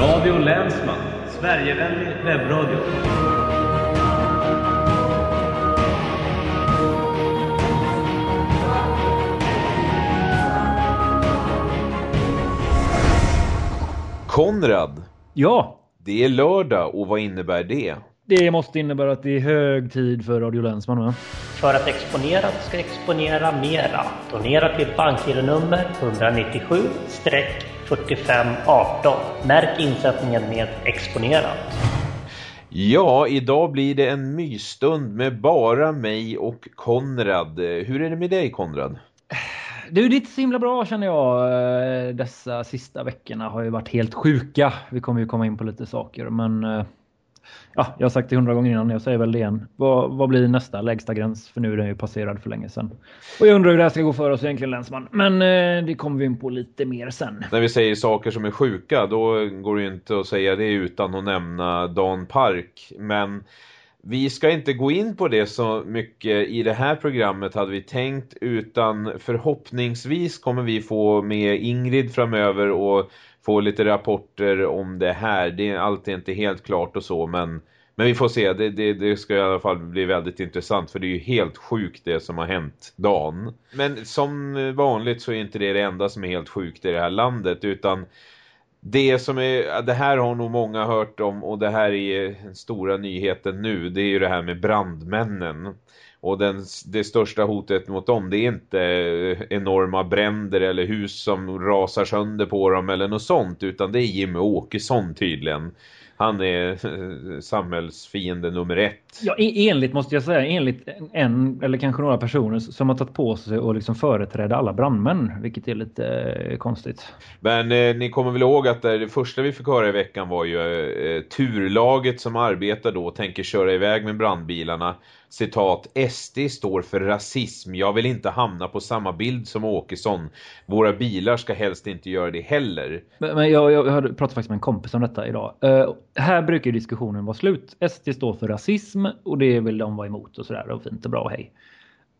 Radio Länsman, Sverigevänlig webbradio. Konrad, Ja, det är lördag och vad innebär det? det måste innebära att det är hög tid för Radio Länsman va? För att Exponerat ska exponera mera, donera till bankgironummer 4518, Märk insättningen med Exponerat. Ja, idag blir det en mysstund med bara mig och Konrad. Hur är det med dig Konrad? Du, det är inte så himla bra känner jag. Dessa sista veckorna har ju varit helt sjuka. Vi kommer ju komma in på lite saker, men ja, jag har sagt det hundra gånger innan. Jag säger väl det igen. Vad, vad blir nästa lägsta gräns? För nu är den ju passerad för länge sedan. Och jag undrar hur det här ska gå för oss egentligen, länsman. Men eh, det kommer vi in på lite mer sen. När vi säger saker som är sjuka, då går det ju inte att säga det utan att nämna Dan Park. Men vi ska inte gå in på det så mycket i det här programmet hade vi tänkt utan förhoppningsvis kommer vi få med Ingrid framöver och få lite rapporter om det här. Det är alltid inte helt klart och så men, men vi får se. Det, det, det ska i alla fall bli väldigt intressant för det är ju helt sjukt det som har hänt Dan. Men som vanligt så är inte det det enda som är helt sjukt i det här landet utan det som är, det här har nog många hört om och det här är den stora nyheten nu. Det är ju det här med brandmännen. Och den, det största hotet mot dem det är inte enorma bränder eller hus som rasar sönder på dem eller något sånt. Utan det är Jimmy Åkesson tydligen. Han är samhällsfiende nummer ett. Ja, e- enligt måste jag säga, enligt en eller kanske några personer som har tagit på sig och liksom företräda alla brandmän, vilket är lite eh, konstigt. Men eh, ni kommer väl ihåg att det första vi fick höra i veckan var ju eh, turlaget som arbetar då och tänker köra iväg med brandbilarna. Citat, SD står för rasism. Jag vill inte hamna på samma bild som Åkesson. Våra bilar ska helst inte göra det heller. Men, men jag, jag, jag pratade faktiskt med en kompis om detta idag. Uh, här brukar diskussionen vara slut. SD står för rasism och det vill de vara emot och sådär. Och fint och bra, och hej.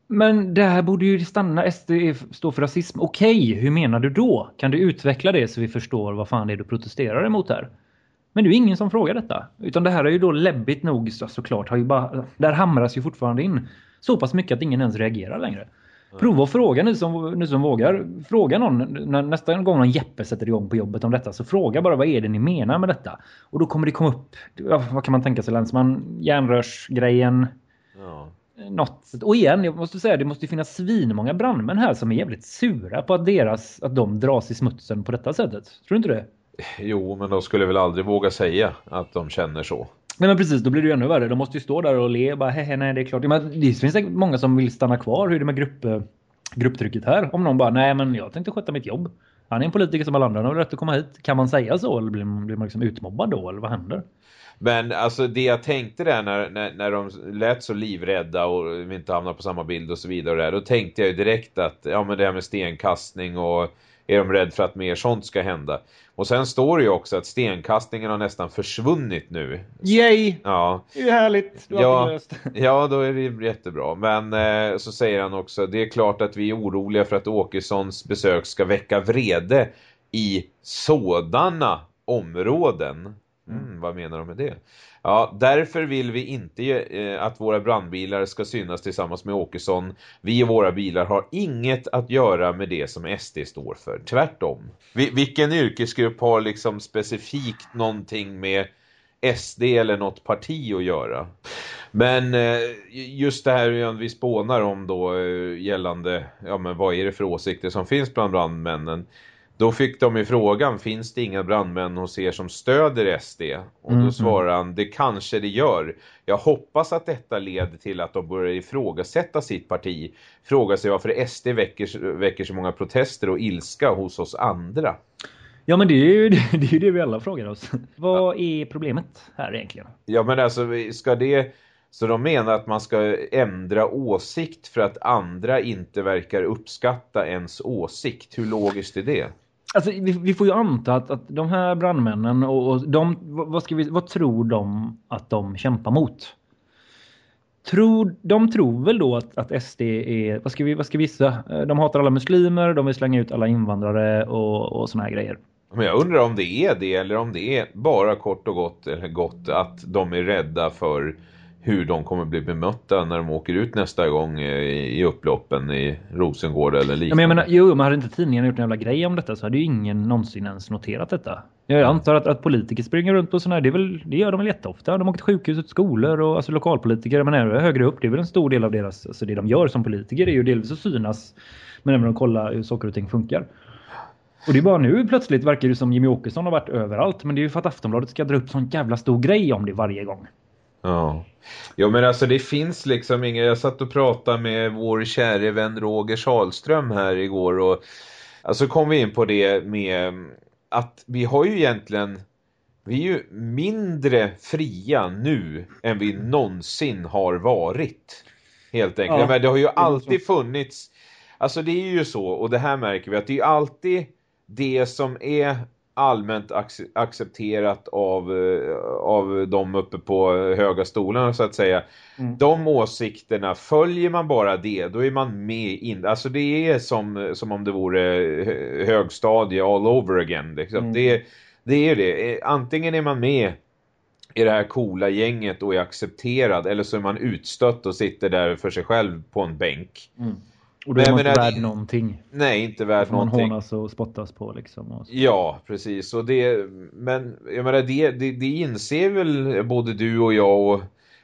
Men det här borde ju stanna. SD står för rasism. Okej, okay, hur menar du då? Kan du utveckla det så vi förstår vad fan det är du protesterar emot här? Men det är ingen som frågar detta. Utan det här är ju då läbbigt nog så, såklart. Har ju bara, där hamras ju fortfarande in så pass mycket att ingen ens reagerar längre. Prova att fråga ni som, ni som vågar. Fråga någon, när, nästa gång någon Jeppe sätter igång på jobbet om detta så fråga bara vad är det ni menar med detta. Och då kommer det komma upp, vad kan man tänka sig länsman? Järnrörsgrejen. Ja. Något. Och igen, jag måste säga det måste finnas svinmånga brandmän här som är jävligt sura på att deras, att de dras i smutsen på detta sättet. Tror du inte det? Jo, men de skulle väl aldrig våga säga att de känner så. Nej men precis, då blir det ju ännu värre. De måste ju stå där och le. Bara, hehe, nej det är klart. Men det finns säkert många som vill stanna kvar. Hur är det med grupp, grupptrycket här? Om någon bara, nej men jag tänkte sköta mitt jobb. Han är en politiker som alla andra. Han har rätt att komma hit. Kan man säga så? Eller blir, blir man liksom utmobbad då? Eller vad händer? Men alltså det jag tänkte där när, när, när de lät så livrädda och vi inte hamnar på samma bild och så vidare då tänkte jag ju direkt att ja men det här med stenkastning och är de rädd för att mer sånt ska hända. Och sen står det ju också att stenkastningen har nästan försvunnit nu. Yay! Ja. Det är härligt. Du ja, ja, då är det jättebra. Men eh, så säger han också, det är klart att vi är oroliga för att Åkessons besök ska väcka vrede i sådana områden. Mm. mm, vad menar de med det? Ja, därför vill vi inte eh, att våra brandbilar ska synas tillsammans med Åkesson. Vi och våra bilar har inget att göra med det som SD står för. Tvärtom. Vi, vilken yrkesgrupp har liksom specifikt någonting med SD eller något parti att göra? Men eh, just det här vi spånar om då eh, gällande, ja men vad är det för åsikter som finns bland brandmännen? Då fick de i frågan, finns det inga brandmän hos er som stöder SD? Och då svarar han, det kanske det gör. Jag hoppas att detta leder till att de börjar ifrågasätta sitt parti. Fråga sig varför SD väcker, väcker så många protester och ilska hos oss andra. Ja men det är ju det, är ju det vi alla frågar oss. Vad är problemet här egentligen? Ja men alltså, ska det... Så de menar att man ska ändra åsikt för att andra inte verkar uppskatta ens åsikt. Hur logiskt är det? Alltså, vi, vi, får ju anta att, att de här brandmännen och, och de, vad, ska vi, vad tror de att de kämpar mot? Tror, de tror väl då att, att SD är, vad ska vi, vad ska vi gissa? Eh, de hatar alla muslimer, de vill slänga ut alla invandrare och, och såna här grejer. Men jag undrar om det är det eller om det är bara kort och gott, eller gott att de är rädda för hur de kommer bli bemötta när de åker ut nästa gång i upploppen i Rosengård eller liknande. Ja, men jag menar, jo, men hade inte tidningen gjort en jävla grej om detta så hade ju ingen någonsin ens noterat detta. Jag antar att, att politiker springer runt sådana här, det, är väl, det gör de väl jätteofta. De åker till sjukhus och skolor och alltså lokalpolitiker, men även högre upp, det är väl en stor del av deras, alltså det de gör som politiker är ju delvis att synas, men även att kolla hur saker och ting funkar. Och det är bara nu plötsligt verkar det som Jimmy Åkesson har varit överallt, men det är ju för att Aftonbladet ska dra upp sån jävla stor grej om det varje gång. Ja. Jo men alltså det finns liksom inga, jag satt och pratade med vår käre vän Roger Salström här igår och alltså kom vi in på det med att vi har ju egentligen vi är ju mindre fria nu än vi någonsin har varit. Helt enkelt. Ja, men det har ju alltid funnits Alltså det är ju så och det här märker vi att det är alltid det som är allmänt accepterat av, eh, av de uppe på höga stolarna så att säga. Mm. De åsikterna, följer man bara det, då är man med in. Alltså det är som, som om det vore högstadie all over again. Liksom. Mm. Det, det är det. Eh, antingen är man med i det här coola gänget och är accepterad eller så är man utstött och sitter där för sig själv på en bänk. Mm. Och då är man inte värd någonting. Nej, inte värd någonting. Man hånas och spottas på liksom. Ja, precis. Och det, men jag menar, det, det, det inser väl både du och jag och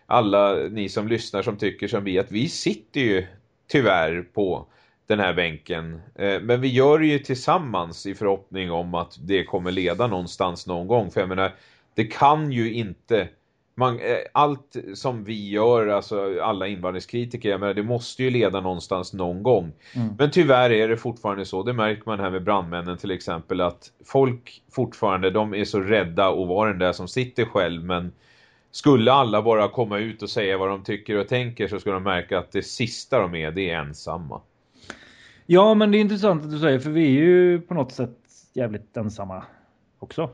alla ni som lyssnar som tycker som vi att vi sitter ju tyvärr på den här bänken. Eh, men vi gör det ju tillsammans i förhoppning om att det kommer leda någonstans någon gång. För jag menar, det kan ju inte man, eh, allt som vi gör, alltså alla invandringskritiker, jag menar, det måste ju leda någonstans någon gång. Mm. Men tyvärr är det fortfarande så, det märker man här med brandmännen till exempel, att folk fortfarande, de är så rädda att vara den där som sitter själv, men skulle alla bara komma ut och säga vad de tycker och tänker så skulle de märka att det sista de är, det är ensamma. Ja, men det är intressant att du säger, för vi är ju på något sätt jävligt ensamma också.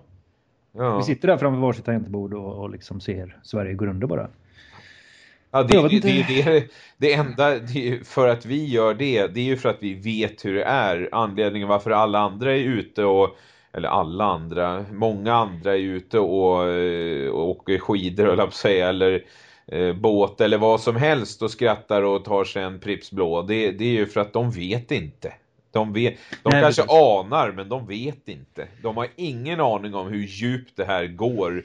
Ja. Vi sitter där framför varsitt tangentbord och, och liksom ser Sverige gå under bara. Ja, det, det, det, det, det enda det för att vi gör det, det är ju för att vi vet hur det är. Anledningen varför alla andra är ute och eller alla andra, många andra är ute och, och åker skidor eller säga, eller eh, båt eller vad som helst och skrattar och tar sig en pripsblå. Det, det är ju för att de vet inte. De, vet, de Nej, kanske precis. anar men de vet inte. De har ingen aning om hur djupt det här går.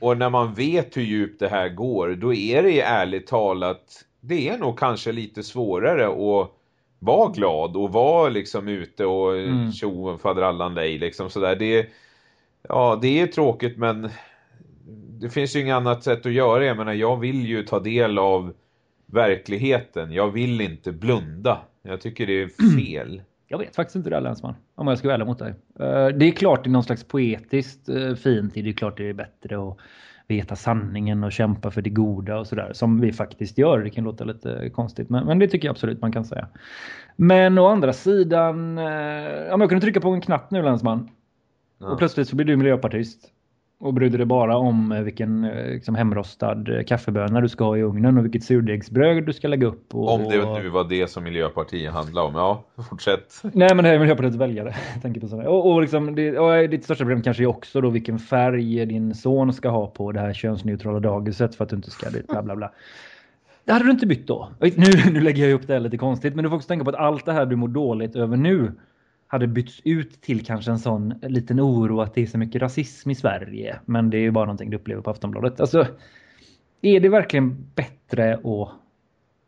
Och när man vet hur djupt det här går då är det ärligt talat det är nog kanske lite svårare att vara glad och vara liksom ute och mm. tjo faderallan dig liksom sådär. Det, ja, det är tråkigt men det finns ju inget annat sätt att göra. Jag menar, jag vill ju ta del av verkligheten. Jag vill inte blunda. Jag tycker det är fel. Jag vet faktiskt inte det Länsman. Om jag ska vara ärlig mot dig. Eh, det är klart det är någon slags poetiskt eh, fint. Det är klart det är bättre att veta sanningen och kämpa för det goda och sådär. Som vi faktiskt gör. Det kan låta lite konstigt. Men, men det tycker jag absolut man kan säga. Men å andra sidan. Eh, om jag kunde trycka på en knapp nu Länsman. Ja. Och plötsligt så blir du miljöpartist. Och brydde dig bara om eh, vilken eh, liksom, hemrostad eh, kaffeböna du ska ha i ugnen och vilket surdegsbröd du ska lägga upp. Och, om det nu var det som Miljöpartiet handlade om, ja, fortsätt. Nej, men det är Miljöpartiets väljare. tänker på sådana. Och, och, liksom, det, och ditt största problem kanske är också då vilken färg din son ska ha på det här könsneutrala dagiset för att du inte ska dit, bla bla bla. Det hade du inte bytt då. Nu, nu lägger jag upp det lite konstigt, men du får också tänka på att allt det här du mår dåligt över nu hade bytts ut till kanske en sån liten oro att det är så mycket rasism i Sverige. Men det är ju bara någonting du upplever på Aftonbladet. Alltså, är det verkligen bättre att...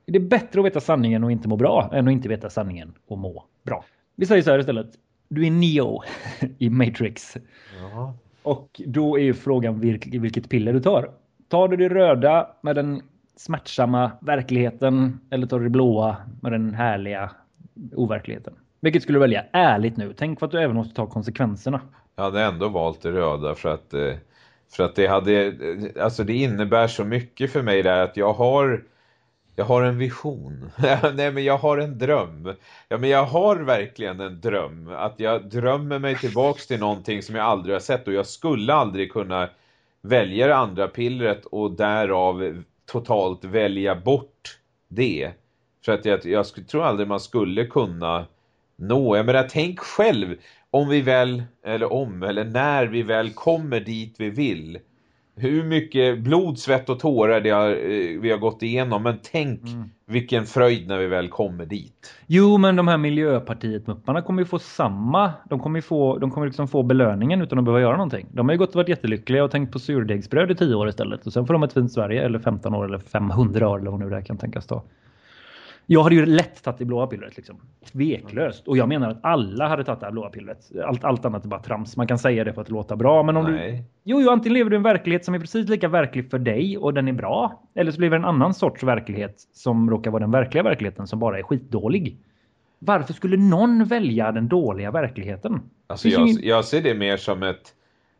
Är det bättre att veta sanningen och inte må bra än att inte veta sanningen och må bra? Vi säger så här istället. Du är Neo i Matrix. Jaha. Och då är ju frågan vilket piller du tar. Tar du det röda med den smärtsamma verkligheten eller tar du det blåa med den härliga overkligheten? Vilket skulle du välja? Ärligt nu. Tänk på att du även måste ta konsekvenserna. Jag hade ändå valt det röda för att, eh, för att det hade, eh, alltså det innebär så mycket för mig där att jag har, jag har en vision. Nej men jag har en dröm. Ja men jag har verkligen en dröm. Att jag drömmer mig tillbaks till någonting som jag aldrig har sett och jag skulle aldrig kunna välja det andra pillret och därav totalt välja bort det. För att jag, jag tror aldrig man skulle kunna nå. Jag menar, tänk själv om vi väl, eller om, eller när vi väl kommer dit vi vill. Hur mycket blod, svett och tårar det har, eh, vi har gått igenom. Men tänk Mm. vilken fröjd när vi väl kommer dit. Jo, men de här Miljöpartiet-mupparna kommer ju få samma. De kommer ju få, de kommer liksom få belöningen utan att behöva göra någonting. De har ju gått och varit jättelyckliga och tänkt på surdegsbröd i 10 år istället. Och sen får de ett fint Sverige, eller 15 år, eller 500 år, eller vad nu det kan tänkas ta. Jag hade ju lätt tagit det blåa pillret liksom. Tveklöst. Och jag menar att alla hade tagit det blåa pillret. Allt, allt annat är bara trams. Man kan säga det för att det låter bra. Men om du, Nej. Jo, jo, antingen lever du i en verklighet som är precis lika verklig för dig och den är bra. Eller så lever du i en annan sorts verklighet som råkar vara den verkliga verkligheten som bara är skitdålig. Varför skulle någon välja den dåliga verkligheten? Alltså Det jag, jag ser det mer som ett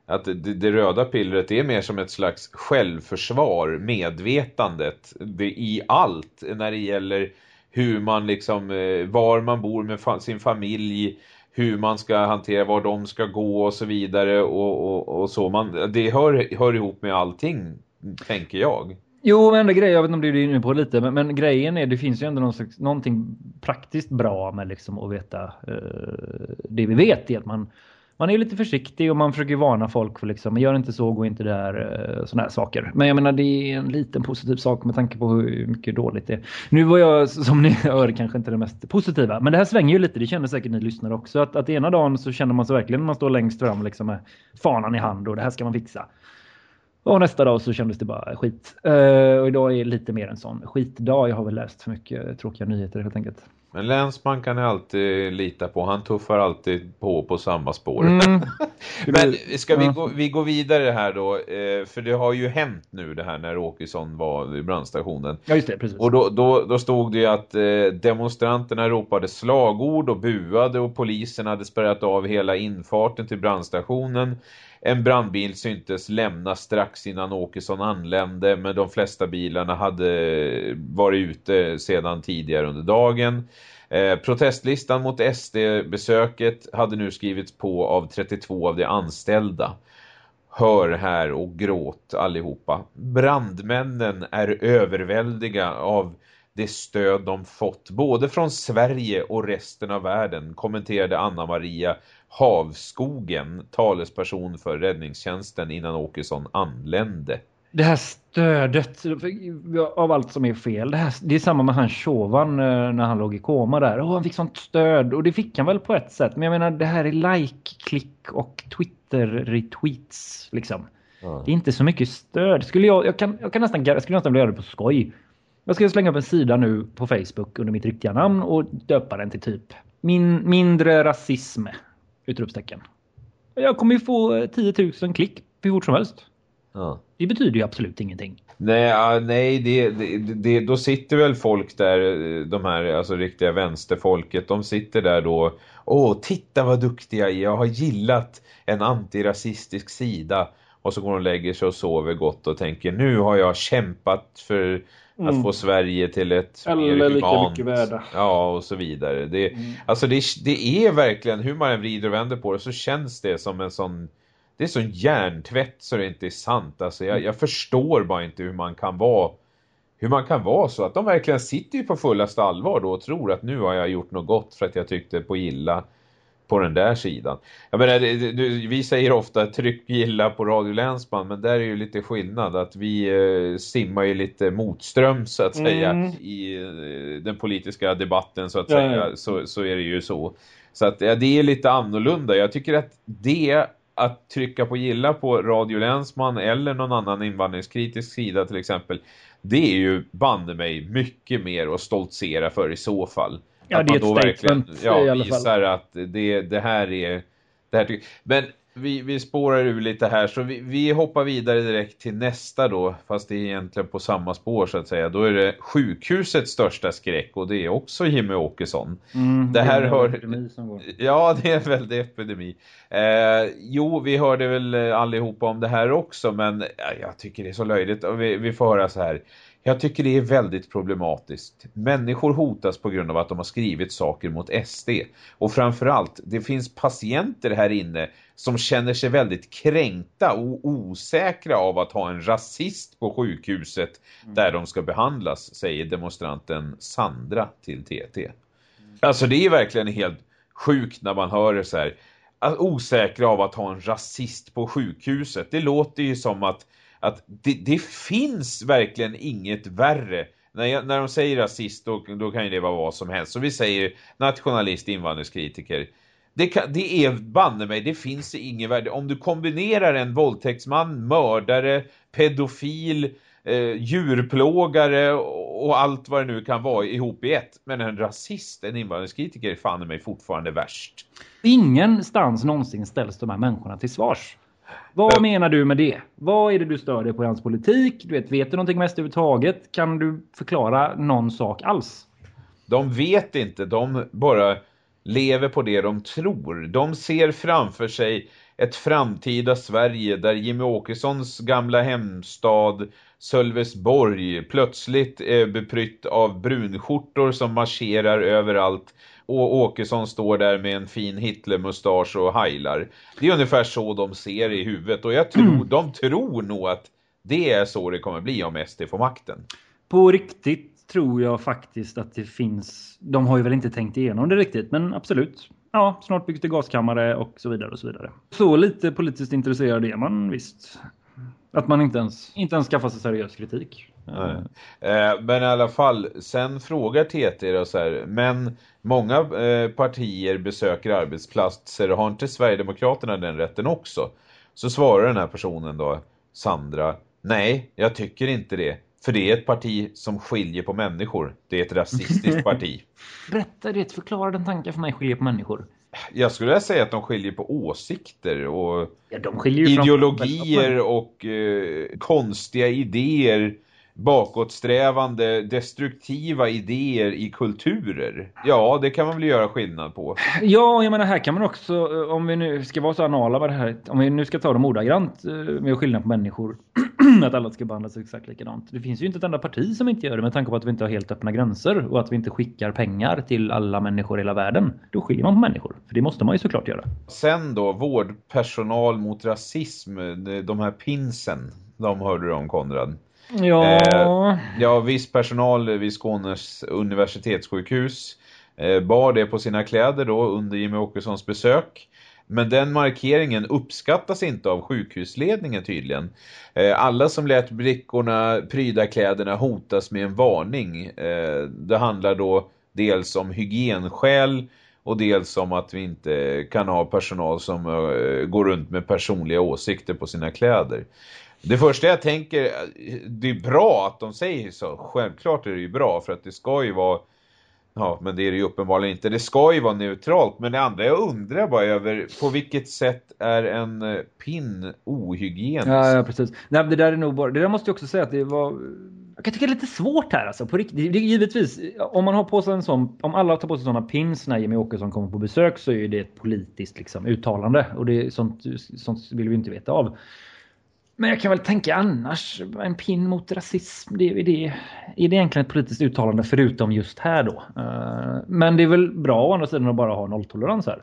att det, det röda pillret är mer som ett slags självförsvar, medvetandet det, i allt när det gäller hur man liksom, eh, var man bor med sin familj, hur man ska hantera, var de ska gå och så vidare och, och, och så. Man, det hör, hör ihop med allting, tänker jag. Jo, men enda grejen, jag vet inte om du är inne på lite, men, men grejen är det finns ju ändå någon slags, någonting praktiskt bra med liksom att veta eh, det vi vet. Är att man, man är lite försiktig och man försöker varna folk för liksom, gör inte så, gå inte där, eh, sådana här saker. Men jag menar, det är en liten positiv sak med tanke på hur mycket dåligt det är. Nu var jag, som ni hör, kanske inte det mest positiva, men det här svänger ju lite, det känner säkert ni lyssnare också, att, att ena dagen så känner man sig verkligen när man står längst fram liksom med fanan i hand och det här ska man fixa. Och nästa dag så kändes det bara skit. Uh, och idag är lite mer en sån skitdag. Jag har väl läst för mycket tråkiga nyheter helt enkelt. Men Länsman kan jag alltid lita på. Han tuffar alltid på på samma spår. Mm. Men ska vi, Ja. gå, vi gå vidare här då? Eh, för det har ju hänt nu det här när Åkesson var vid brandstationen. Ja just det, precis. Och då, då, då stod det ju att eh, demonstranterna ropade slagord och buade och polisen hade spärrat av hela infarten till brandstationen. En brandbil syntes lämna strax innan Åkesson anlände men de flesta bilarna hade varit ute sedan tidigare under dagen. Eh, protestlistan mot SD-besöket hade nu skrivits på av 32 av de anställda. Hör här och gråt allihopa. Brandmännen är överväldiga av det stöd de fått både från Sverige och resten av världen, kommenterade Anna-Maria Havskogen, talesperson för räddningstjänsten innan Åkesson anlände. Det här stödet av allt som är fel. Det, här, det är samma med han Chauvin eh, när han låg i koma där. Oh, han fick sånt stöd och det fick han väl på ett sätt. Men jag menar det här är like, klick och Twitter-retweets liksom. Ja. Det är inte så mycket stöd. Skulle jag, jag, kan, jag kan nästan, jag skulle nästan vilja göra det på skoj. Jag ska slänga upp en sida nu på Facebook under mitt riktiga namn och döpa den till typ min, mindre rasism. Utropstecken. Jag kommer ju få eh, 10 000 klick hur fort som helst. Ja. Det betyder ju absolut ingenting. Nej, ja, nej det, det, det, då sitter väl folk där, eh, de här alltså riktiga vänsterfolket, de sitter där då, åh titta vad duktiga jag har gillat en antirasistisk sida och så går de och lägger sig och sover gott och tänker nu har jag kämpat för att Mm. få Sverige till ett Alla mer lika humant, mycket värda. ja och så vidare. Det, Mm. Alltså det, det är verkligen, hur man än vrider och vänder på det så känns det som en sån det är sån hjärntvätt så det inte är sant. Alltså jag, jag förstår bara inte hur man kan vara hur man kan vara så att de verkligen sitter ju på fullaste allvar då och tror att nu har jag gjort något gott för att jag tyckte på gilla på den där sidan. Jag menar, det, det- vi säger ofta tryck gilla på Radio Länsman men där är ju lite skillnad att vi eh, simmar ju lite motström så att säga Mm. i eh, den politiska debatten så att Ja, säga ja. Så, så är det ju så. Så att ja, det är lite annorlunda. Jag tycker att det att trycka på gilla på Radio Länsman eller någon annan invandringskritisk sida till exempel det är ju banne mig mycket mer att stoltsera för i så fall. Ja, att det man då verkligen ja, visar att det, det här är det här Men vi, vi spårar ur lite här så vi, vi hoppar vidare direkt till nästa då fast det är egentligen på samma spår så att säga. Då är det sjukhusets största skräck och det är också Jimmy Åkesson. Mm, Det här är en hör- epidemi som går. Ja, det är en väldig epidemi. Eh, jo, vi hörde väl allihopa om det här också, men ja, jag tycker det är så löjligt. Vi, vi får höra så här. Jag tycker det är väldigt problematiskt. Människor hotas på grund av att de har skrivit saker mot SD. Och framförallt, det finns patienter här inne som känner sig väldigt kränkta och osäkra av att ha en rasist på sjukhuset där de ska behandlas, säger demonstranten Sandra till TT. Alltså det är verkligen helt sjukt när man hör det så här. osäkra av att ha en rasist på sjukhuset. Det låter ju som att, att det, det finns verkligen inget värre. När, jag, när de säger rasist då, då kan ju det vara vad som helst. Så vi säger nationalist, invandringskritiker. Det, kan, det är banne mig, det finns inget värde. Om du kombinerar en våldtäktsman, mördare, pedofil, eh, djurplågare och, och allt vad det nu kan vara ihop i ett. Men en rasist, en invandringskritiker, är fan mig fortfarande värst. Ingenstans någonsin ställs de här människorna till svars. Vad menar du med det? Vad är det du stör dig på i hans politik? Du vet, vet du någonting mest överhuvudtaget? Kan du förklara någon sak alls? De vet inte, de bara lever på det de tror. De ser framför sig ett framtida Sverige där Jimmy Åkessons gamla hemstad Sölvesborg plötsligt är beprytt av brunskjortor som marscherar överallt och Åkesson står där med en fin Hitlermustasch och heilar. Det är ungefär så de ser i huvudet och jag tror, de tror nog att det är så det kommer bli om SD får makten. På riktigt tror jag faktiskt att det finns... De har ju väl inte tänkt igenom det riktigt, men absolut. Ja, snart byggs det gaskammare och så vidare och så vidare. Så lite politiskt intresserad är man visst. Att man inte ens, inte ens skaffar sig seriös kritik. Nej. Eh, men i alla fall, sen frågar TT då så här, men många eh, partier besöker arbetsplatser, har inte Sverigedemokraterna den rätten också? Så svarar den här personen då, Sandra, nej, jag tycker inte det. För det är ett parti som skiljer på människor. Det är ett rasistiskt parti. Berätta det, förklara den tanken för mig skiljer på människor. Jag skulle säga att de skiljer på åsikter och Ja, ideologier och eh, konstiga idéer, bakåtsträvande, destruktiva idéer i kulturer. Ja, det kan man väl göra skillnad på. Ja, jag menar här kan man också, eh, om vi nu ska vara så anala med det här, om vi nu ska ta dem ordagrant eh, med skillnad på människor, att alla ska behandlas exakt likadant. Det finns ju inte ett enda parti som inte gör det med tanke på att vi inte har helt öppna gränser och att vi inte skickar pengar till alla människor i hela världen. Då skiljer man på människor, för det måste man ju såklart göra. Sen då, vårdpersonal mot rasism, de- de här pinsen, de hörde du om Konrad. Ja, eh, Ja, viss personal vid Skånes universitetssjukhus eh, bar det på sina kläder då under Jimmy Åkessons besök. Men den markeringen uppskattas inte av sjukhusledningen tydligen. Eh, alla som lät brickorna pryda kläderna hotas med en varning. Eh, det handlar då dels om hygienskäl och dels om att vi inte kan ha personal som går runt med personliga åsikter på sina kläder. Det första jag tänker, det är bra att de säger så. Självklart är det ju bra för att det ska ju vara, ja men det är det ju uppenbarligen inte, det ska ju vara neutralt. Men det andra jag undrar bara över, på vilket sätt är en eh, pin ohygienisk? ja, ja precis. Nej, men det där är nog bara, det där måste jag också säga att det var jag kan tycka det är lite svårt här alltså. På riktigt. Det, givetvis, om man har på sig en sån, om alla tar på sig sådana pins när Jimmy Åkesson kommer på besök så är ju det ett politiskt liksom, uttalande. Och det är sånt, sånt vill vi inte veta av. Men jag kan väl tänka annars, en pin mot rasism, det, är det, är det egentligen ett politiskt uttalande förutom just här då? Eh, Men det är väl bra å andra sidan att bara ha nolltolerans här.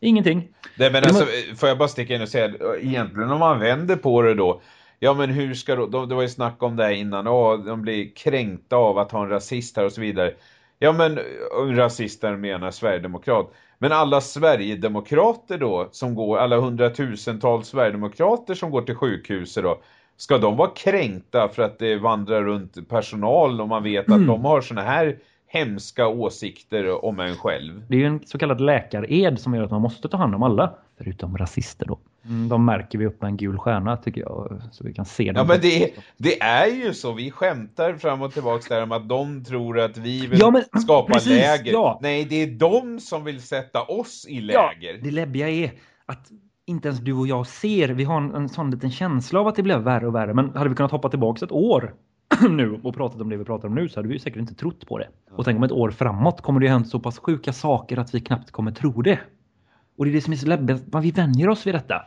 Ingenting. Nej men alltså, må- får jag bara sticka in och säga, egentligen om man vänder på det då, ja men hur ska då, de- det var ju snack om det här innan, ja de blir kränkta av att ha en rasist här och så vidare. Ja men och rasister menar Sverigedemokrat. Men alla Sverigedemokrater då, som går, alla hundratusentals Sverigedemokrater som går till sjukhuset då, ska de vara kränkta för att det vandrar runt personal och man vet att de har såna här hemska åsikter om en själv? Det är ju en så kallad läkared som gör att man måste ta hand om alla. Förutom rasister då. Mm, de märker vi upp med en gul stjärna tycker jag. Så vi kan se dem. Ja men det, det är ju så, vi skämtar fram och tillbaks där om att de tror att vi vill Ja, men skapa precis, läger. ja. Nej, det är de som vill sätta oss i Ja, läger. det läbbiga är att inte ens du och jag ser. Vi har en, en sån liten känsla av att det blev värre och värre. Men hade vi kunnat hoppa tillbaka ett år nu och pratat om det vi pratar om nu så hade vi säkert inte trott på det. Och tänk om ett år framåt kommer det ju hänt så pass sjuka saker att vi knappt kommer tro det. Och det är det som är så läbbigt, vi vänjer oss vid detta.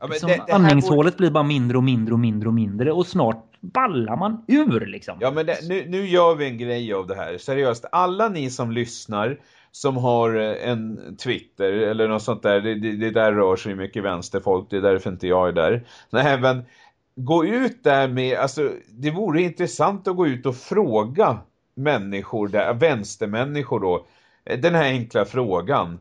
Ja, Liksom, det- det andningshålet blir bara mindre och mindre och mindre och mindre och snart ballar man ur liksom. Ja men det, nu, nu gör vi en grej av det här. Seriöst, alla ni som lyssnar som har eh, en Twitter eller något sånt där, det, det, där rör sig mycket vänsterfolk, det är därför inte jag är där. Nej men, gå ut där med, alltså det vore intressant att gå ut och fråga människor där, vänstermänniskor då, den här enkla frågan.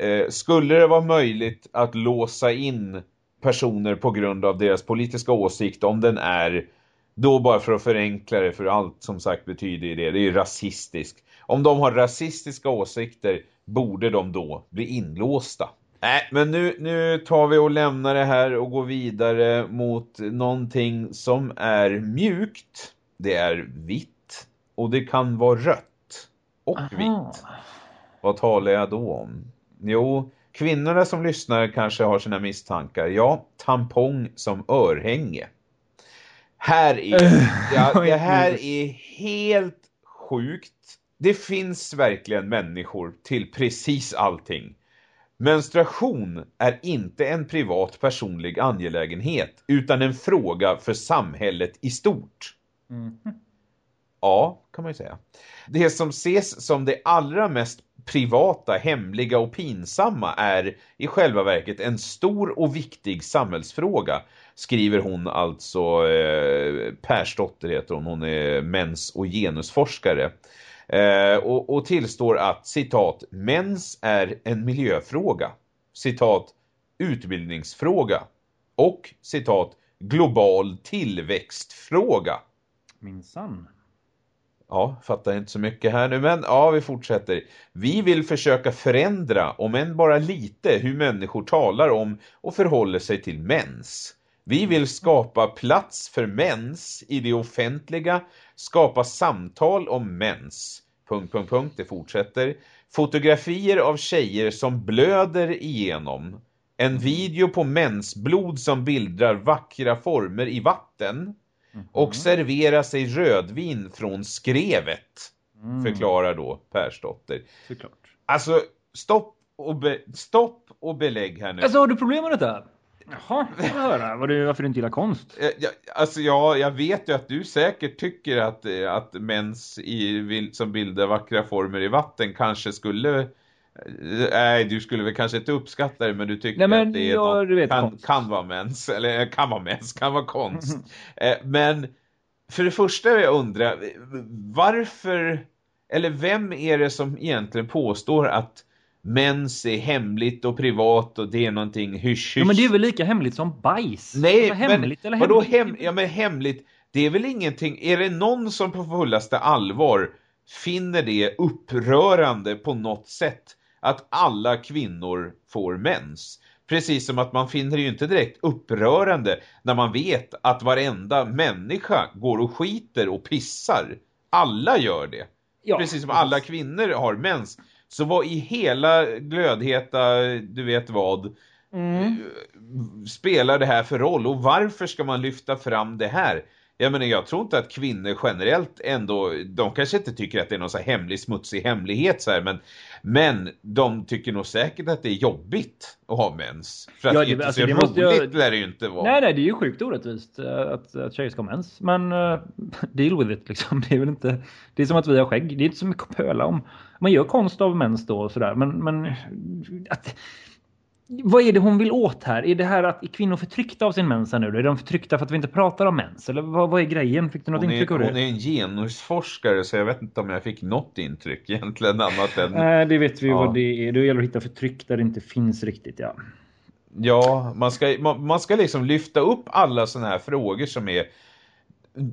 Eh, skulle det vara möjligt att låsa in personer på grund av deras politiska åsikt om den är då bara för att förenkla det för allt som sagt betyder det, det är ju rasistisk. Om de har rasistiska åsikter borde de då bli inlåsta. Nej, äh, men nu, nu tar vi och lämnar det här och går vidare mot någonting som är mjukt. Det är vitt och det kan vara rött och Aha. vitt. Vad talar jag då om? Jo, kvinnorna som lyssnar kanske har sina misstankar. Ja, tampong som örhänge. Här är, ja, det här är helt sjukt. Det finns verkligen människor till precis allting. Menstruation är inte en privat personlig angelägenhet utan en fråga för samhället i stort. Mm. Ja, kan man ju säga. Det som ses som det allra mest privata, hemliga och pinsamma är i själva verket en stor och viktig samhällsfråga skriver hon alltså eh, Persdotter heter hon, hon är mens- och genusforskare. Eh, och, och tillstår att, citat, mens är en miljöfråga, citat, utbildningsfråga och, citat, global tillväxtfråga. Minsann. Ja, fattar inte så mycket här nu, men ja, vi fortsätter. Vi vill försöka förändra, om än bara lite, hur människor talar om och förhåller sig till mens. Vi vill skapa plats för mens i det offentliga, skapa samtal om mens. Punkt, punkt, punkt, det fortsätter. Fotografier av tjejer som blöder igenom. En video på mensblod som bildrar vackra former i vatten. Mm. Och servera sig rödvin från skrevet. Mm. Förklarar då Persdotter. Såklart. Alltså, stopp och, be stopp och belägg här nu. Alltså, har du problem med detta? Jaha, jag höra Var du, varför du inte gillar konst. Eh, ja, alltså ja, jag vet ju att du säkert tycker att, eh, att mens i, som bildar vackra former i vatten kanske skulle... Eh, nej, du skulle väl kanske inte uppskatta det, men du tycker Nej, men, att det är ja, något, kan, kan vara mens, eller kan vara mens, kan vara konst. men för det första vill jag undra, varför, eller vem är det som egentligen påstår att mens är hemligt och privat och det är någonting hysch, hysch. Ja, men det är väl lika hemligt som bajs? Nej, alltså, hemligt men, eller vadå hem, ja men hemligt, det är väl ingenting, är det någon som på fullaste allvar finner det upprörande på något sätt att alla kvinnor får mens? Precis som att man finner det ju inte direkt upprörande när man vet att varenda människa går och skiter och pissar. Alla gör det. Ja, precis som alla kvinnor har mens. Så vad i hela glödheta, du vet vad, mm. spelar det här för roll? Och varför ska man lyfta fram det här? Jag menar, jag tror inte att kvinnor generellt ändå, de kanske inte tycker att det är någon så hemlig, smutsig hemlighet så här, men, men de tycker nog säkert att det är jobbigt att ha mens. För att ja, det, inte alltså, så det roligt jag... lär det ju inte vara. Nej, nej, det är ju sjukt orättvist eh, att, att tjejer ska ha mens. Men uh, deal with it liksom. Det är väl inte, det är som att vi har skägg. Det är inte så mycket att pöla om. Man gör konst av mens då och sådär. Men, men att, vad är det hon vill åt här? Är det här att är kvinnor förtryckta av sin mens nu? Är de förtryckta för att vi inte pratar om mens? Eller vad, vad är grejen? Fick du något hon intryck är, av det? Hon är en genusforskare så jag vet inte om jag fick något intryck egentligen annat än... Nej, det vet vi ja. vad det är. Det gäller att hitta förtryck där det inte finns riktigt, ja. Ja, man ska, man, man ska liksom lyfta upp alla sådana här frågor som är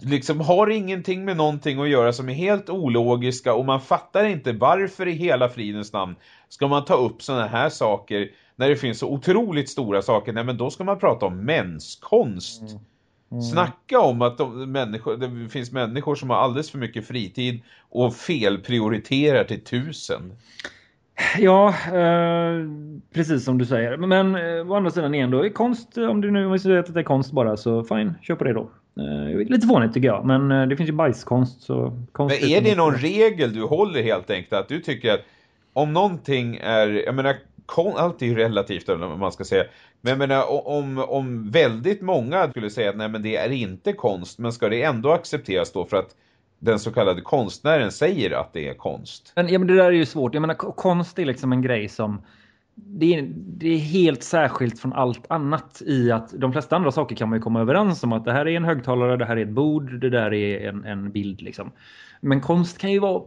liksom har ingenting med någonting att göra som är helt ologiska och man fattar inte varför i hela fridens namn ska man ta upp sådana här saker när det finns så otroligt stora saker, nej men då ska man prata om menskonst. Mm. Mm. Snacka om att de, människor, det finns människor som har alldeles för mycket fritid och felprioriterar till tusen. Ja, eh, precis som du säger. Men eh, å andra sidan igen då, är konst, om du nu vill att det är konst bara så fine, kör på det då. Eh, lite fånigt tycker jag, men eh, det finns ju bajskonst. Så konst men är det någon regel du håller helt enkelt? Att du tycker att om någonting är, jag menar allt är ju relativt om man ska säga. Men jag menar, om, om väldigt många skulle säga att nej men det är inte konst, men ska det ändå accepteras då för att den så kallade konstnären säger att det är konst? Men, ja men det där är ju svårt. Jag menar konst är liksom en grej som det är, det är helt särskilt från allt annat i att de flesta andra saker kan man ju komma överens om att det här är en högtalare, det här är ett bord, det där är en, en bild liksom. Men konst kan ju vara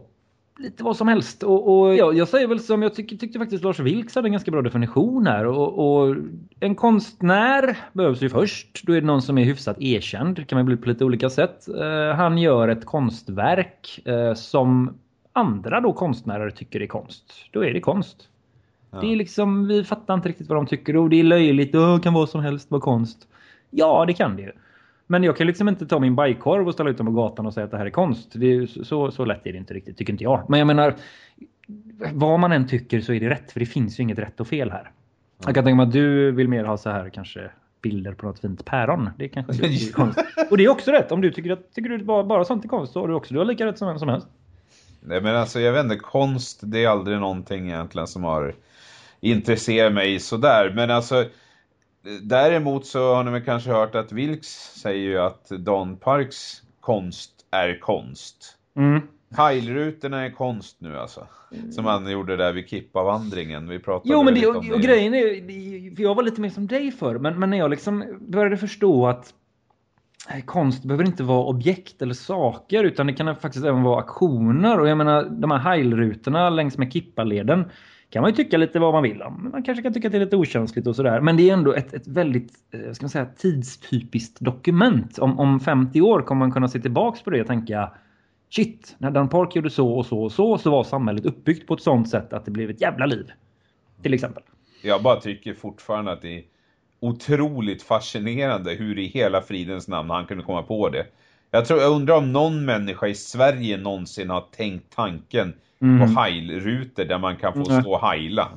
lite vad som helst. Och, och ja, jag säger väl som jag tyck, tyckte faktiskt Lars Vilks hade en ganska bra definition här. Och, och, en konstnär behövs ju först. Då är det någon som är hyfsat erkänd. Det kan man bli på lite olika sätt. Uh, han gör ett konstverk uh, som andra då konstnärer tycker är konst. Då är det konst. Ja. Det är liksom, vi fattar inte riktigt vad de tycker. Och det är löjligt. Det kan vad som helst vara konst. Ja, det kan det ju. Men jag kan liksom inte ta min bajkorv och ställa ut den på gatan och säga att det här är konst. Det är så, så lätt är det inte riktigt, tycker inte jag. Men jag menar, vad man än tycker så är det rätt. För det finns ju inget rätt och fel här. Jag kan tänka mig att du vill mer ha så här kanske bilder på något fint päron. Det är kanske är konst. Och det är också rätt. Om du tycker att tycker du bara, bara sånt är konst så har du också du har lika rätt som vem som helst. Nej men alltså jag vet inte, konst det är aldrig någonting egentligen som har intresserat mig sådär. Men alltså Däremot så har ni väl kanske hört att Vilks säger ju att Don Parks konst är konst. Mm. Heilrutorna är konst nu alltså. Som han gjorde där vid Kippa-vandringen. Vi pratade jo, men det, och, och, och grejen är, för jag var lite mer som dig för men, men när jag liksom började förstå att konst behöver inte vara objekt eller saker utan det kan faktiskt även vara aktioner. Och jag menar, de här heilrutorna längs med Kippa-leden kan man ju tycka lite vad man vill om. Man kanske kan tycka att det är lite okänsligt och sådär. Men det är ändå ett, ett väldigt eh, ska man säga, tidstypiskt dokument. Om, om 50 år kommer man kunna se tillbaka på det och tänka shit, när Dan Park gjorde så och så och så så var samhället uppbyggt på ett sånt sätt att det blev ett jävla liv. Till exempel. Jag bara tycker fortfarande att det är otroligt fascinerande hur i hela fridens namn han kunde komma på det. Jag, tror, jag undrar om någon människa i Sverige någonsin har tänkt tanken mm. på heilrutor där man kan få mm. stå och heila.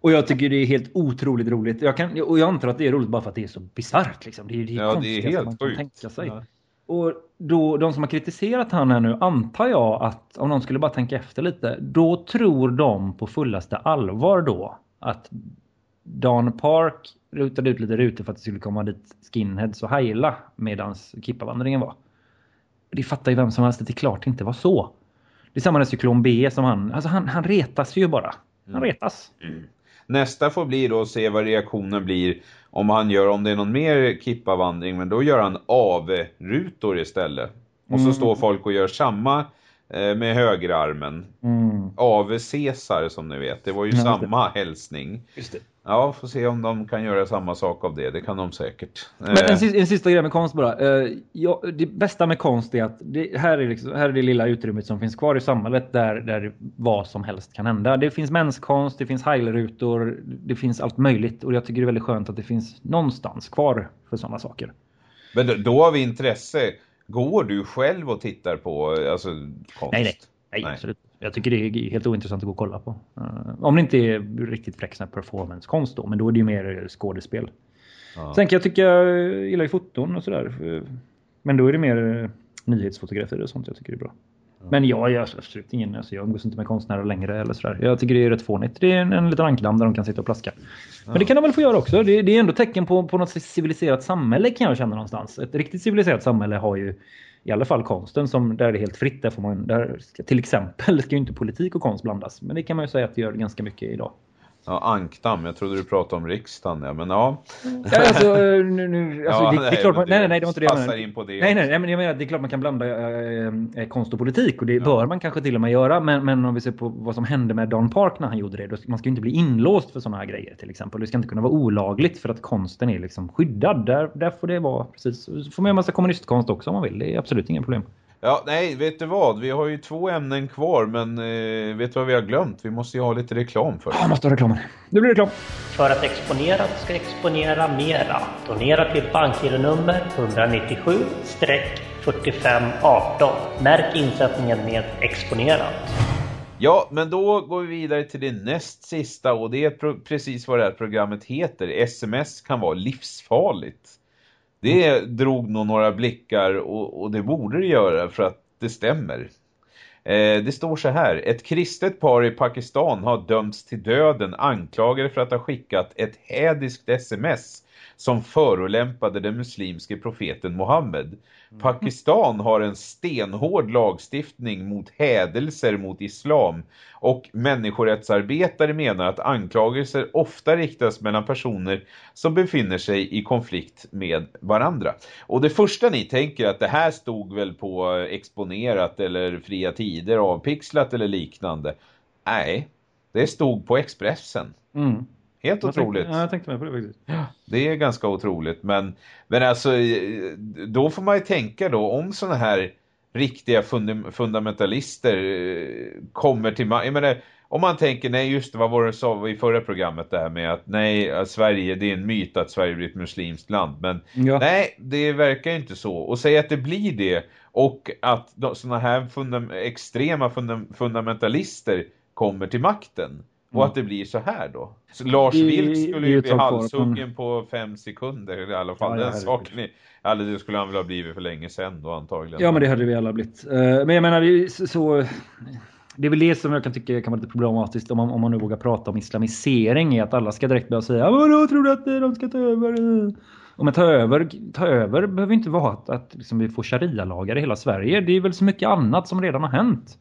Och jag tycker det är helt otroligt roligt. Jag kan, och jag antar att det är roligt bara för att det är så bisarrt. Liksom. Det är det ja, det är helt man kan tänka sig. Ja. Och då, de som har kritiserat han här nu antar jag att om någon skulle bara tänka efter lite. Då tror de på fullaste allvar då att Dan Park rutade ut lite rutor för att det skulle komma dit skinheads och heila medans kippavandringen var. Det fattar ju vem som helst att det klart inte var så. Det är samma med cyklon B som han, alltså han, han retas ju bara. Han mm. retas. Mm. Nästa får bli då att se vad reaktionen blir om han gör, om det är någon mer kippavandring, men då gör han av-rutor istället. Och så mm. står folk och gör samma med högerarmen. Mm. Av Caesar som ni vet, det var ju ja, samma hälsning. Just det. Ja, får se om de kan göra samma sak av det. Det kan de säkert. Men en, en sista grej med konst bara. Uh, ja, det bästa med konst är att det, här, är liksom, här är det lilla utrymmet som finns kvar i samhället där, där vad som helst kan hända. Det finns mänskkonst, det finns heilrutor, det finns allt möjligt. Och jag tycker det är väldigt skönt att det finns någonstans kvar för sådana saker. Men då, då har vi intresse. Går du själv och tittar på alltså, konst? Nej, nej. Nej, nej. absolut jag tycker det är helt ointressant att gå och kolla på. Uh, om det inte är riktigt fräck performancekonst då, men då är det ju mer skådespel. Ja. Sen kan jag tycka, jag gillar ju foton och sådär. Men då är det mer nyhetsfotografier och sånt jag tycker är bra. Men jag är absolut ingen, alltså jag umgås inte med konstnärer längre eller sådär. Jag tycker det är rätt fånigt. Det är en, en liten ankdamm där de kan sitta och plaska. Men det kan de väl få göra också. Det, det är ändå tecken på, på något civiliserat samhälle kan jag känna någonstans. Ett riktigt civiliserat samhälle har ju i alla fall konsten som där är det helt fritt. Där får man, där ska, till exempel ska ju inte politik och konst blandas. Men det kan man ju säga att det gör ganska mycket idag. Ja, ankdam. Jag trodde du pratade om riksdagen, ja. Men ja. ja alltså, nu, nu, alltså, ja, det, det, är klart man, nej, nej, nej, det var inte det jag menade. in på det. Nej, nej, nej, men jag menar det är klart man kan blanda äh, konst och politik. Och det ja. bör man kanske till och med göra. Men, men om vi ser på vad som hände med Don Park när han gjorde det. Då, man ska ju inte bli inlåst för sådana här grejer till exempel. Det ska inte kunna vara olagligt för att konsten är liksom skyddad. Där, där får det vara precis. Så får man göra massa kommunistkonst också om man vill. Det är absolut inga problem. Ja, nej, vet du vad? Vi har ju två ämnen kvar, men eh, vet du vad vi har glömt? Vi måste ju ha lite reklam för. Ja, måste ha reklamen. Nu blir det reklam. För att Exponerat ska exponera mera, donera till bankgironummer 197-4518. Märk insättningen med Exponerat. Ja, men då går vi vidare till det näst sista och det är precis vad det här programmet heter. SMS kan vara livsfarligt. Det drog nog några blickar och, och, det borde det göra för att det stämmer. Eh, det står så här. Ett kristet par i Pakistan har dömts till döden anklagade för att ha skickat ett hädiskt sms som förolämpade den muslimske profeten Mohammed. Pakistan har en stenhård lagstiftning mot hädelser mot islam och människorättsarbetare menar att anklagelser ofta riktas mellan personer som befinner sig i konflikt med varandra. Och det första ni tänker att det här stod väl på exponerat eller fria tider avpixlat eller liknande. Nej, det stod på Expressen. Mm. Helt Jag otroligt. Tänkte, ja, jag tänkte med på det faktiskt. Det är ganska otroligt. Men, men alltså, då får man ju tänka då om sådana här riktiga funda fundamentalister eh, kommer till... Jag menar, om man tänker, nej just det, vad var det sa i förra programmet det här med att nej, att Sverige, det är en myt att Sverige blir ett muslimskt land. Men Ja. nej, det verkar inte så. Och säga att det blir det och att sådana här funda extrema funda fundamentalister kommer till makten. Och att det blir så här då. Så Lars det skulle ju bli halshuggen på fem sekunder i alla fall. Ja, Den saken är, eller det skulle han väl ha blivit för länge sedan då antagligen. Ja, men det hade vi alla blivit. Eh, Men jag menar, det är så-. Det är väl det som jag kan tycka kan vara lite problematiskt om man, om man nu vågar prata om islamisering är att alla ska direkt börja säga "Men Vadå, tror du att de ska ta över? Och men ta över, ta över behöver inte vara att, att liksom vi får sharia-lagar i hela Sverige. Det är väl så mycket annat som redan har hänt.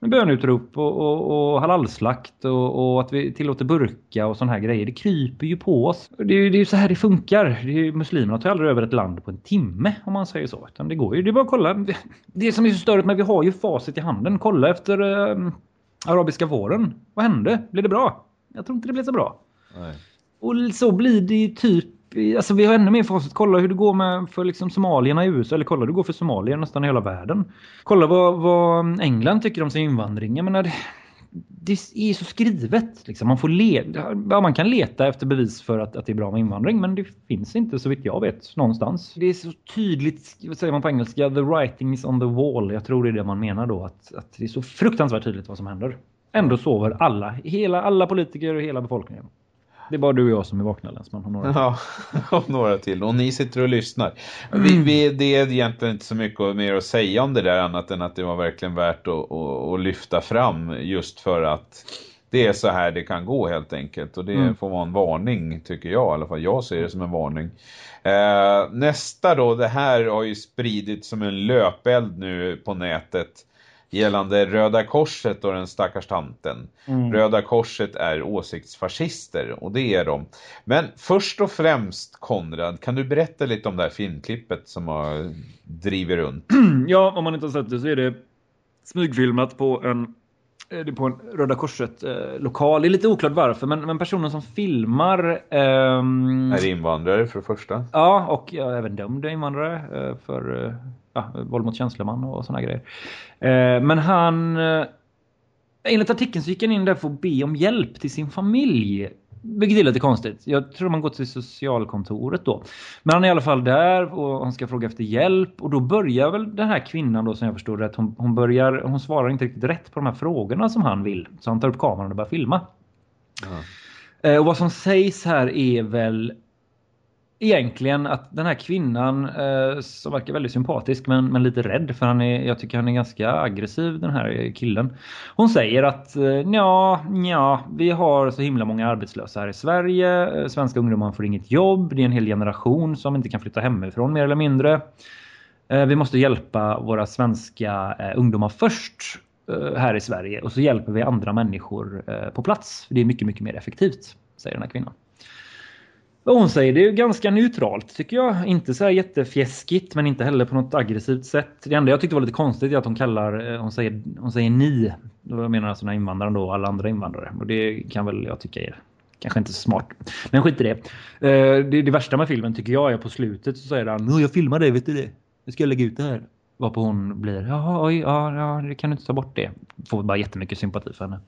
Med bönutrop och, och, och halalslakt och, och att vi tillåter burka och såna här grejer. Det kryper ju på oss. Det är ju det är så här det funkar. Det är, muslimerna tar aldrig över ett land på en timme om man säger så. Utan det går ju. Det är bara att kolla. Det, det som är så störigt men vi har ju facit i handen. Kolla efter eh, arabiska våren. Vad hände? Blev det bra? Jag tror inte det blev så bra. Nej. Och så blir det ju typ Alltså vi har ännu mer facit. Kolla hur det går med för liksom somalierna i USA. Eller kolla hur det går för somalier nästan i hela världen. Kolla vad, vad England tycker om sin invandring. Jag menar, det, det är så skrivet. Liksom. Man, får leta, ja, man kan leta efter bevis för att, att det är bra med invandring. Men det finns inte så vitt jag vet någonstans. Det är så tydligt, vad säger man på engelska? The writing is on the wall. Jag tror det är det man menar då. Att, att det är så fruktansvärt tydligt vad som händer. Ändå sover alla, hela, alla politiker och hela befolkningen. Det är bara du och jag som är vakna Länsman. Har några. Ja, och några till. Och ni sitter och lyssnar. Vi, vi, det är egentligen inte så mycket mer att säga om det där annat än att det var verkligen värt att, att, att lyfta fram just för att det är så här det kan gå helt enkelt. Och det Mm. får vara en varning tycker jag. I alla fall jag ser det som en varning. Eh, nästa då, det här har ju spridit som en löpeld nu på nätet gällande Röda Korset och den stackars tanten. Mm. Röda Korset är åsiktsfascister och det är de. Men först och främst Konrad, kan du berätta lite om det här filmklippet som har drivit runt? Ja, om man inte har sett det så är det smygfilmat på en eh, det på en Röda Korset-lokal. det är lite oklart varför, men, men personen som filmar... ehm, Är invandrare för det första? Ja, och ja, även dömda invandrare eh, för eh, ja, våld mot tjänsteman och såna grejer. Eh, Men han... eh, Enligt artikeln så gick han in där för att be om hjälp till sin familj. Vilket är lite konstigt. Jag tror man går till socialkontoret då. Men han är i alla fall där och han ska fråga efter hjälp. Och då börjar väl den här kvinnan då som jag förstår rätt. Hon, hon, börjar, hon svarar inte riktigt rätt på de här frågorna som han vill. Så han tar upp kameran och börjar filma. Eh, Och vad som sägs här är väl egentligen att den här kvinnan eh, som verkar väldigt sympatisk men, men lite rädd för han är, jag tycker han är ganska aggressiv den här killen. Hon säger att eh, ja, ja, vi har så himla många arbetslösa här i Sverige. Eh, Svenska ungdomar får inget jobb. Det är en hel generation som inte kan flytta hemifrån mer eller mindre. Eh, Vi måste hjälpa våra svenska eh, ungdomar först eh, här i Sverige och så hjälper vi andra människor eh, på plats. Det är mycket, mycket mer effektivt, säger den här kvinnan. Vad hon säger, det är ju ganska neutralt tycker jag. Inte så här jättefjäskigt men inte heller på något aggressivt sätt. Det enda jag tyckte var lite konstigt är att hon kallar, eh, hon säger, hon säger ni. Då menar alltså den här invandraren då alla andra invandrare. Och det kan väl jag tycka är kanske inte så smart. Men skit i det. Eh, det, det värsta med filmen tycker jag är på slutet så säger han "Nå, jag filmar dig, vet du det? Nu ska jag lägga ut det här. Varpå hon blir, jaha, oj, ja, ja, kan du inte ta bort det. Får bara jättemycket sympati för henne.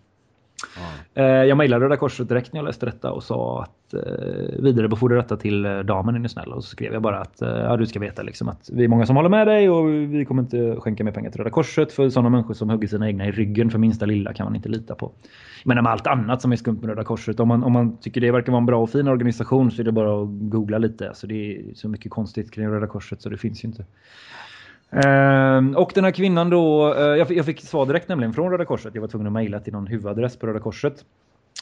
Eh, Jag mejlade Röda Korset direkt när jag läste detta och sa att eh, vidarebefordra detta till eh, damen är ni snälla. Och så skrev jag bara att eh, ja, du ska veta liksom att vi är många som håller med dig och vi kommer inte skänka mer pengar till Röda Korset för sådana människor som hugger sina egna i ryggen för minsta lilla kan man inte lita på. Men med allt annat som är skumt med Röda Korset, om man, om man tycker det verkar vara en bra och fin organisation så är det bara att googla lite. Alltså det är så mycket konstigt kring Röda Korset så det finns ju inte. Ehm, och den här kvinnan då, eh, jag, fick, jag fick svar direkt nämligen från Röda Korset. Jag var tvungen att mejla till någon huvudadress på Röda Korset.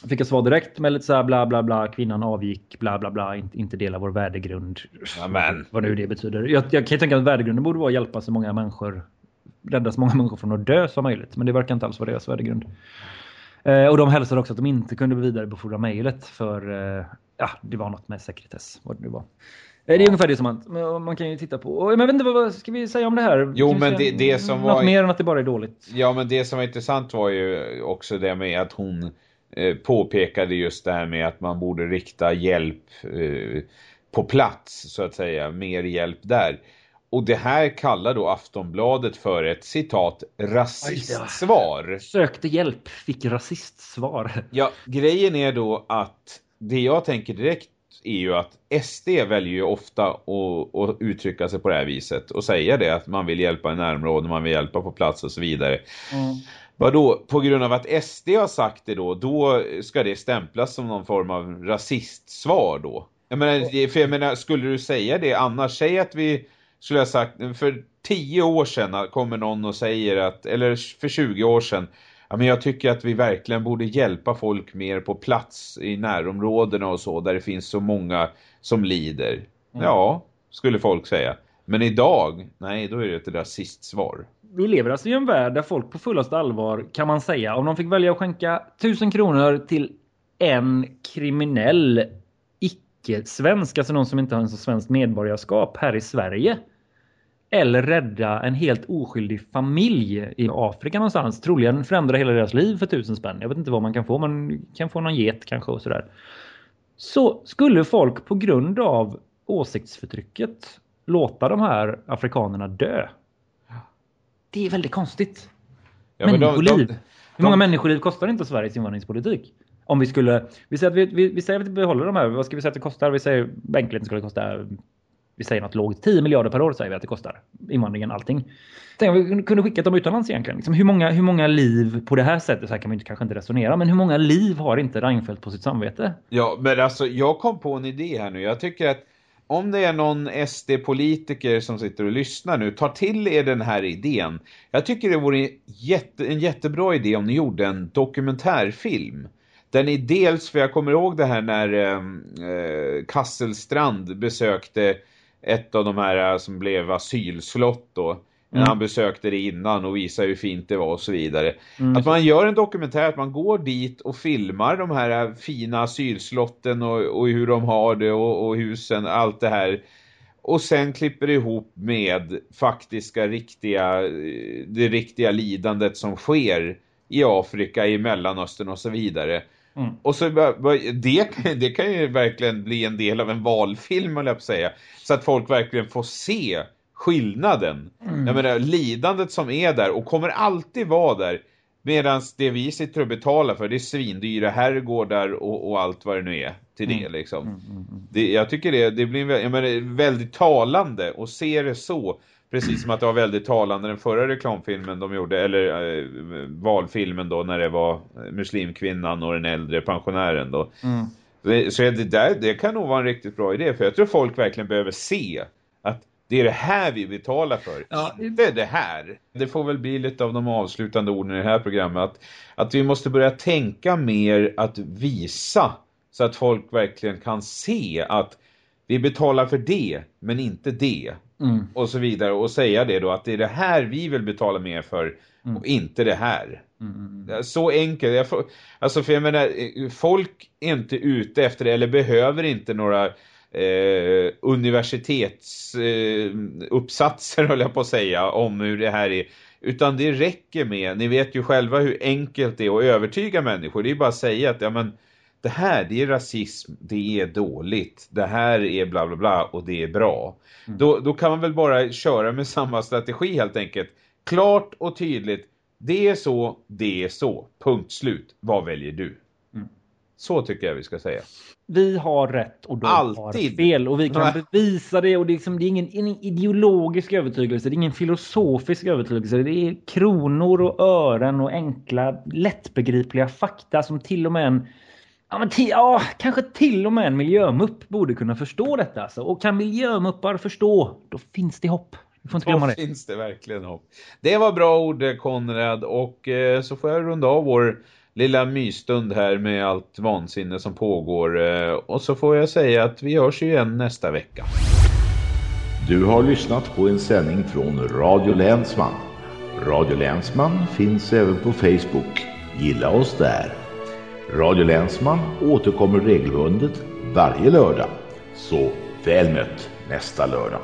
fick jag svar direkt med lite så här bla bla bla. Kvinnan avgick bla bla bla. Inte, inte dela vår värdegrund. Amen. Vad nu det betyder. Jag, jag kan ju tänka att värdegrunden borde vara att hjälpa så många människor. Rädda så många människor från att dö som möjligt. Men det verkar inte alls vara deras värdegrund. Eh, och de hälsade också att de inte kunde vidarebefordra mejlet för eh, ja, det var något med sekretess. Vad det nu var. Eh, Det är ungefär det som man, man kan ju titta på. Men jag vet inte, vad, ska vi säga om det här? Jo, Kan men det- det som något var- mer än att det bara är dåligt. Ja, men det som var intressant var ju också det med att hon eh, påpekade just det här med att man borde rikta hjälp eh, på plats, så att säga. Mer hjälp där. Och det här kallar då Aftonbladet för ett citat rasistsvar. Sökte hjälp, fick rasistsvar. Ja, grejen är då att det jag tänker direkt är ju att SD väljer ju ofta att, att uttrycka sig på det här viset och säga det att man vill hjälpa i närområden, man vill hjälpa på plats och så vidare. Vadå, på grund av att SD har sagt det då, då ska det stämplas som någon form av rasistsvar då. Jag menar, för jag menar, skulle du säga det annars, säg att vi skulle ha sagt, för tio år sedan kommer någon och säger att, eller för 20 år sedan, ja men jag tycker att vi verkligen borde hjälpa folk mer på plats i närområdena och så, där det finns så många som lider. Ja, skulle folk säga. Men idag, nej då är det ett rasistsvar. Vi lever alltså i en värld där folk på fullaste allvar kan man säga om de fick välja att skänka tusen kronor till en kriminell icke-svensk, alltså någon som inte har en så svenskt medborgarskap här i Sverige. Eller rädda en helt oskyldig familj i Afrika någonstans. Troligen förändra hela deras liv för tusen spänn. Jag vet inte vad man kan få. Man kan få någon get kanske och sådär. Så skulle folk på grund av åsiktsförtrycket låta de här afrikanerna dö. Det är väldigt konstigt. Ja, men de- människoliv. de- Hur många de- människoliv kostar inte Sveriges invandringspolitik? Om vi skulle, vi säger att vi, vi, vi säger att vi behåller de här, vad ska vi säga att det kostar? Vi säger enkelheten skulle kosta, vi säger något lågt, 10 miljarder per år säger vi att det kostar. Invandringen, allting. Tänk om vi kunde skicka dem utomlands egentligen. Liksom, hur, många, hur många liv på det här sättet, så här kan man kanske inte resonera, men hur många liv har inte Reinfeldt på sitt samvete? Ja, men alltså jag kom på en idé här nu. Jag tycker att om det är någon SD-politiker som sitter och lyssnar nu, ta till er den här idén. Jag tycker det vore jätte, en jättebra idé om ni gjorde en dokumentärfilm. Där ni dels, för jag kommer ihåg det här när eh, eh, Kasselstrand besökte ett av de här eh, som blev asylslott då. När han besökte det innan och visade hur fint det var och så vidare. Att man gör en dokumentär, att man går dit och filmar de här fina asylslotten och, och hur de har det och, och husen, allt det här. Och sen klipper ihop med faktiska, riktiga, eh, det riktiga lidandet som sker i Afrika, i Mellanöstern och så vidare. Och så det, det kan ju verkligen bli en del av en valfilm, höll jag att säga. Så att folk verkligen får se skillnaden. Jag menar, lidandet som är där och kommer alltid vara där. Medan det vi sitter och betalar för, det är svindyra herrgårdar och, och allt vad det nu är till det liksom. Det, jag tycker det, det blir menar, väldigt talande och se det så. Precis som att det var väldigt talande den förra reklamfilmen de gjorde, eller eh, valfilmen då när det var muslimkvinnan och den äldre pensionären då. Det- Så det där, det kan nog vara en riktigt bra idé för jag tror folk verkligen behöver se att det är det här vi betalar för, Ja. inte det här. Det får väl bli lite av de avslutande orden i det här programmet att, att vi måste börja tänka mer att visa så att folk verkligen kan se att vi betalar för det men inte det Mm. och så vidare och säga det då att det är det här vi vill betala mer för och inte det här. Mm. Så enkelt. Jag får, alltså för jag menar, eh, folk är inte ute efter det eller behöver inte några eh, universitetsuppsatser eh, höll jag på att säga om hur det här är. Utan det räcker med, ni vet ju själva hur enkelt det är att övertyga människor. Det är bara att säga att ja, men, det här det är rasism, det är dåligt. Det här är bla bla bla och det är bra. Då, då kan man väl bara köra med samma strategi helt enkelt. Klart och tydligt. Det är så, det är så. Punkt slut. Vad väljer du? Så tycker jag vi ska säga. Vi har rätt och de Alltid. har fel. Och vi kan Nej. bevisa det. Och det är, liksom, det är ingen, ingen ideologisk övertygelse. Det är ingen filosofisk övertygelse. Det är kronor och ören och enkla lättbegripliga fakta som till och med en Ja, men ja, kanske till och med en miljömupp borde kunna förstå detta. Alltså. Och kan miljömuppar förstå, då finns det hopp. Vi får inte glömma Då det. finns det verkligen hopp. Det var bra ord eh, Konrad och eh, så får jag runda av vår lilla mysstund här med allt vansinne som pågår. Eh, och så får jag säga att vi hörs ju igen nästa vecka. Du har lyssnat på en sändning från Radio Länsman. Radio Länsman finns även på Facebook. Gilla oss där. Radio Länsman återkommer regelbundet varje lördag. Så väl mött nästa lördag.